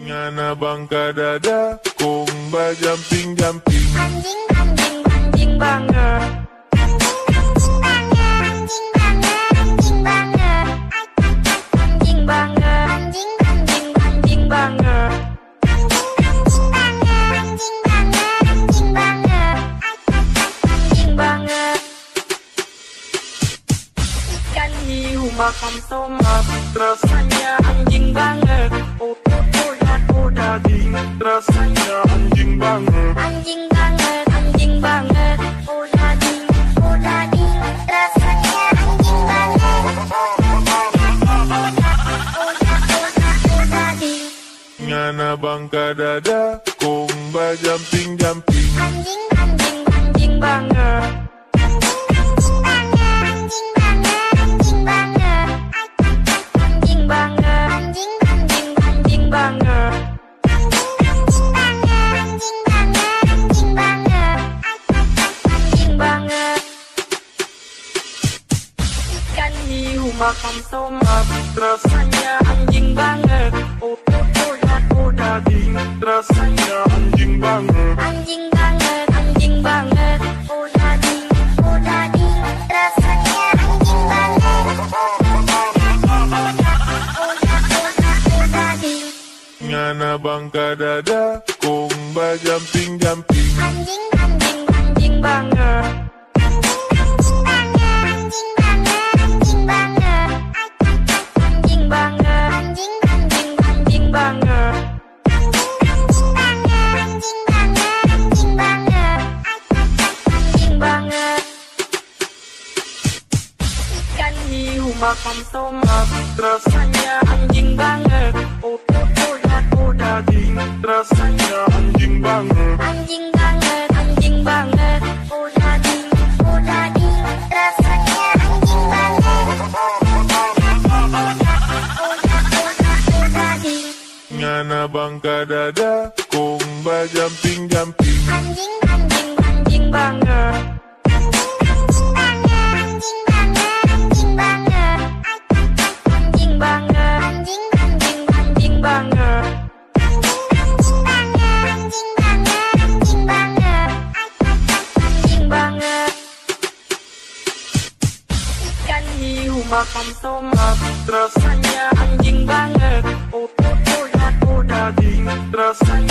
Ngana bangka dada, kong ba jumping jumping. Anjing anjing anjing banget. Anjing. Anjing banget. Anjing banget. Ikan hiu makan tomat rasanya rasanya Anjing banget, Anjing banget, anjing banget. Oh daging, oh daging, rasanya anjing banget. Daging. ngana bangka dada, kong ba jumping jumping. Anjing makan tomat rasanya anjing banget. Oh oh oh ya oh daging Rasanya anjing banget, anjing banget, anjing banget. Oh daging, oh daging, rasanya anjing banget. Ngana bangka dada, kong ba jumping jumping. Anjing, anjing, makan tomat rasanya anjing banget. Oh oh ya oh daging Rasanya anjing banget, Anjing banget, anjing banget. Oh daging, oh daging, rasanya anjing banget. Ngana bangka dada, kong ba jumping jumping. Anjing, anjing, anjing banget. Makan tomat rasanya anjing banget. Oh ya oh daging Rasanya